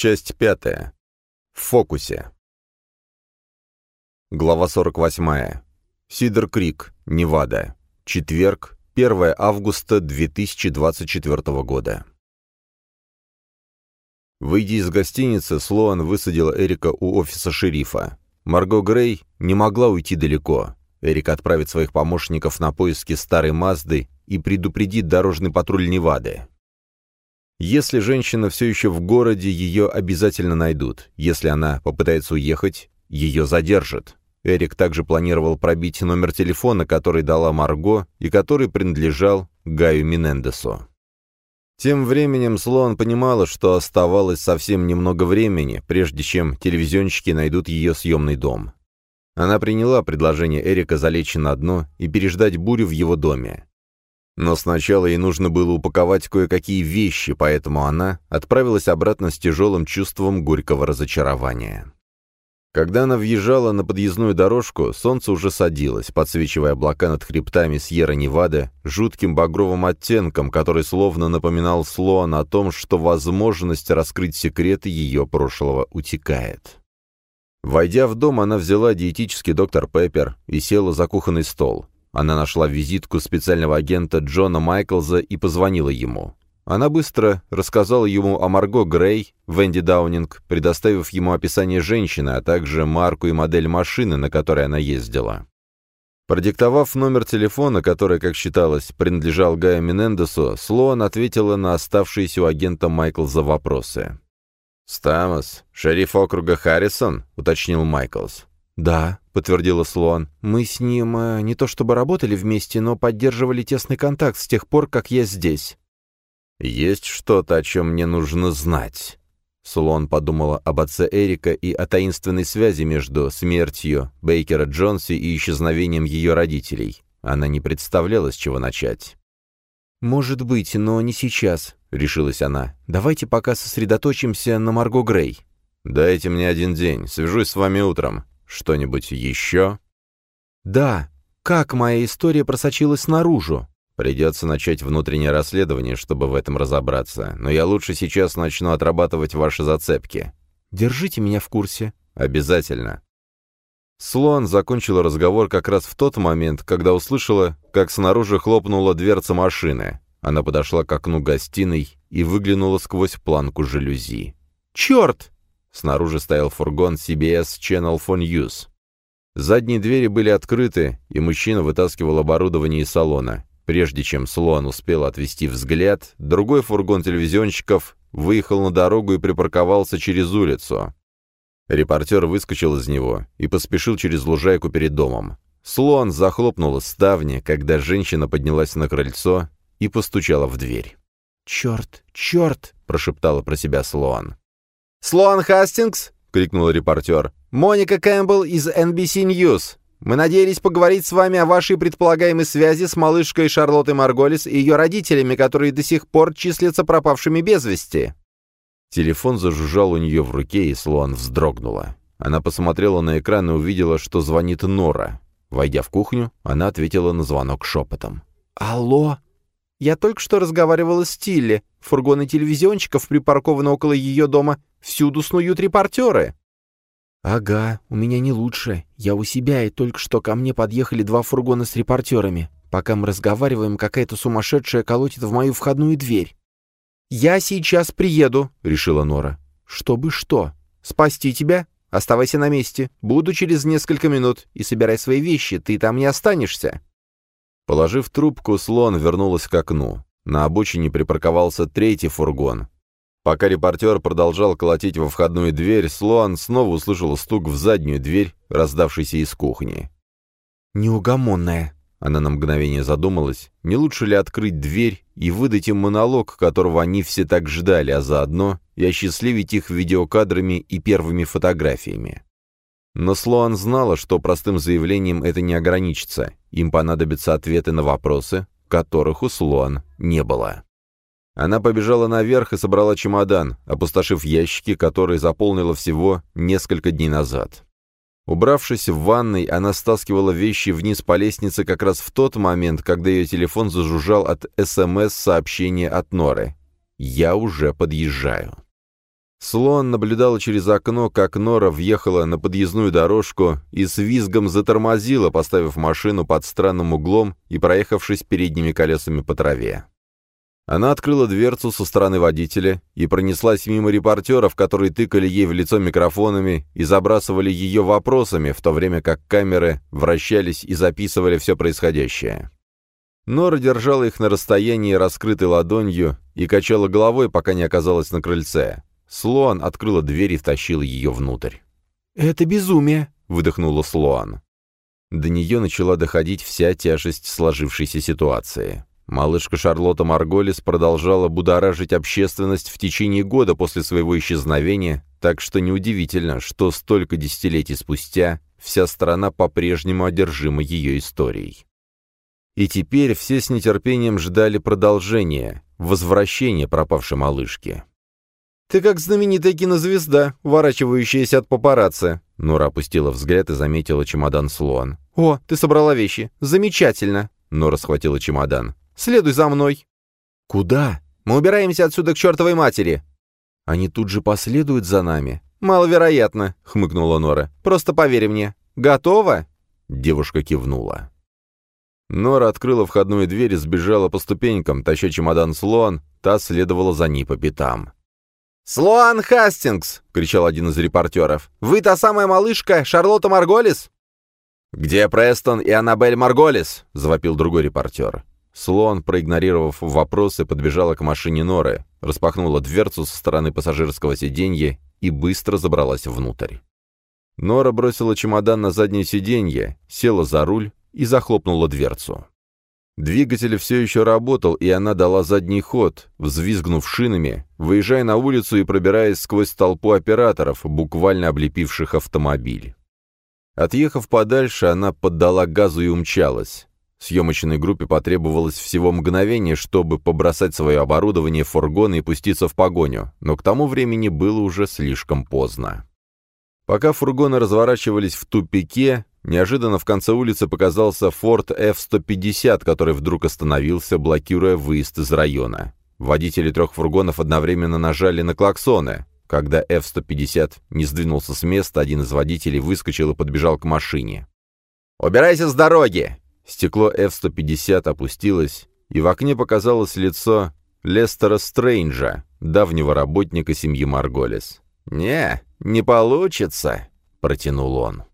Часть пятая. В фокусе. Глава 48. Сидер Крик, Невада. Четверг, 1 августа 2024 года. Выйдя из гостиницы, Слоан высадила Эрика у офиса шерифа. Марго Грей не могла уйти далеко. Эрик отправит своих помощников на поиски старой Мазды и предупредит дорожный патруль Невады. Если женщина все еще в городе, ее обязательно найдут. Если она попытается уехать, ее задержат. Эрик также планировал пробить номер телефона, который дала Марго и который принадлежал Гаю Минендесу. Тем временем Слоан понимала, что оставалось совсем немного времени, прежде чем телевизионщики найдут ее съемный дом. Она приняла предложение Эрика залечь на дно и переждать бурю в его доме. Но сначала ей нужно было упаковать кое-какие вещи, поэтому она отправилась обратно с тяжелым чувством горького разочарования. Когда она въезжала на подъездную дорожку, солнце уже садилось, подсвечивая облака над хребтами Сьерра-Невада жутким багровым оттенком, который словно напоминал Слоан о том, что возможность раскрыть секреты ее прошлого утекает. Войдя в дом, она взяла диетический доктор Пеппер и села за кухонный стол. Она нашла визитку специального агента Джона Майклза и позвонила ему. Она быстро рассказала ему о Марго Грей, Венди Даунинг, предоставив ему описание женщины, а также марку и модель машины, на которой она ездила. Продиктовав номер телефона, который, как считалось, принадлежал Гаю Менендесу, Слоан ответила на оставшиеся у агента Майклза вопросы. «Стамос, шериф округа Харрисон?» — уточнил Майклс. «Да», — подтвердила Слоан. «Мы с ним э, не то чтобы работали вместе, но поддерживали тесный контакт с тех пор, как я здесь». «Есть что-то, о чем мне нужно знать». Слоан подумала об отце Эрика и о таинственной связи между смертью Бейкера Джонси и исчезновением ее родителей. Она не представляла, с чего начать. «Может быть, но не сейчас», — решилась она. «Давайте пока сосредоточимся на Марго Грей». «Дайте мне один день, свяжусь с вами утром. Что-нибудь еще?» «Да. Как моя история просочилась наружу?» «Придется начать внутреннее расследование, чтобы в этом разобраться. Но я лучше сейчас начну отрабатывать ваши зацепки». «Держите меня в курсе». «Обязательно». Слон закончила разговор как раз в тот момент, когда услышала, как снаружи хлопнула дверца машины. Она подошла к окну гостиной и выглянула сквозь планку жалюзи. «Черт!» Снаружи стоял фургон CBS Channel for News. Задние двери были открыты, и мужчина вытаскивал оборудование из салона. Прежде чем Слоан успел отвести взгляд, другой фургон телевизионщиков выехал на дорогу и припарковался через улицу. Репортер выскочил из него и поспешил через лужайку перед домом. Слоан захлопнула ставни, когда женщина поднялась на крыльцо и постучала в дверь. «Черт, черт!» — прошептала про себя Слоан. «Слоан Хастингс!» — крикнул репортер. «Моника Кэмпбелл из NBC News. Мы надеялись поговорить с вами о вашей предполагаемой связи с малышкой Шарлоттой Марголис и ее родителями, которые до сих пор числятся пропавшими без вести». Телефон зажужжал у нее в руке, и Слоан вздрогнула. Она посмотрела на экран и увидела, что звонит Нора. Войдя в кухню, она ответила на звонок шепотом. «Алло?» «Я только что разговаривала с Тилли. Фургоны телевизионщиков припаркованы около ее дома. Всюду снуют репортеры». «Ага, у меня не лучше. Я у себя, и только что ко мне подъехали два фургона с репортерами. Пока мы разговариваем, какая-то сумасшедшая колотит в мою входную дверь». «Я сейчас приеду», — решила Нора. «Чтобы что? Спасти тебя? Оставайся на месте. Буду через несколько минут. И собирай свои вещи, ты там не останешься». Положив трубку, слон вернулась к окну. На обочине припарковался третий фургон. Пока репортер продолжал колотить во входную дверь, Слоан снова услышал стук в заднюю дверь, раздавшийся из кухни. «Неугомонная!» Она на мгновение задумалась, не лучше ли открыть дверь и выдать им монолог, которого они все так ждали, а заодно и осчастливить их видеокадрами и первыми фотографиями. Но Слоан знала, что простым заявлением это не ограничится, им понадобятся ответы на вопросы, которых у Слоан не было. Она побежала наверх и собрала чемодан, опустошив ящики, которые заполнила всего несколько дней назад. Убравшись в ванной, она стаскивала вещи вниз по лестнице как раз в тот момент, когда ее телефон зажужжал от СМС-сообщения от Норы. «Я уже подъезжаю». Слон наблюдал через окно, как Нора въехала на подъездную дорожку и с визгом затормозила, поставив машину под странным углом и проехавшись передними колесами по траве. Она открыла дверцу со стороны водителя и пронеслась мимо репортеров, которые тыкали ей в лицо микрофонами и забрасывали ее вопросами, в то время как камеры вращались и записывали все происходящее. Нора держала их на расстоянии раскрытой ладонью и качала головой, пока не оказалась на крыльце. Слоан открыла дверь и втащила ее внутрь. «Это безумие!» — выдохнула Слоан. До нее начала доходить вся тяжесть сложившейся ситуации. Малышка Шарлотта Марголис продолжала будоражить общественность в течение года после своего исчезновения, так что неудивительно, что столько десятилетий спустя вся страна по-прежнему одержима ее историей. И теперь все с нетерпением ждали продолжения, возвращения пропавшей малышки. «Ты как знаменитая кинозвезда, уворачивающаяся от папарацци». Нора опустила взгляд и заметила чемодан Слоан. «О, ты собрала вещи. Замечательно!» Нора схватила чемодан. Следуй за мной». «Куда?» «Мы убираемся отсюда к чертовой матери». «Они тут же последуют за нами». «Маловероятно», — хмыкнула Нора. «Просто поверь мне. Готова?» Девушка кивнула. Нора открыла входную дверь и сбежала по ступенькам, таща чемодан Слоан, та следовала за ней по пятам. «Слоан Хастингс!» — кричал один из репортеров. «Вы та самая малышка Шарлотта Марголис?» «Где Престон и Аннабель Марголис?» — завопил другой репортер. Слон, проигнорировав вопросы, подбежала к машине Норы, распахнула дверцу со стороны пассажирского сиденья и быстро забралась внутрь. Нора бросила чемодан на заднее сиденье, села за руль и захлопнула дверцу. Двигатель все еще работал, и она дала задний ход, взвизгнув шинами, выезжая на улицу и пробираясь сквозь толпу операторов, буквально облепивших автомобиль. Отъехав подальше, она поддала газу и умчалась. Съемочной группе потребовалось всего мгновение, чтобы побросать свое оборудование в фургон и пуститься в погоню, но к тому времени было уже слишком поздно. Пока фургоны разворачивались в тупике, неожиданно в конце улицы показался Ford F-150, который вдруг остановился, блокируя выезд из района. Водители трех фургонов одновременно нажали на клаксоны. Когда F-150 не сдвинулся с места, один из водителей выскочил и подбежал к машине. «Убирайся с дороги!» Стекло F-150 опустилось, и в окне показалось лицо Лестера Стрэнджа, давнего работника семьи Марголис. «Не, не получится», — протянул он.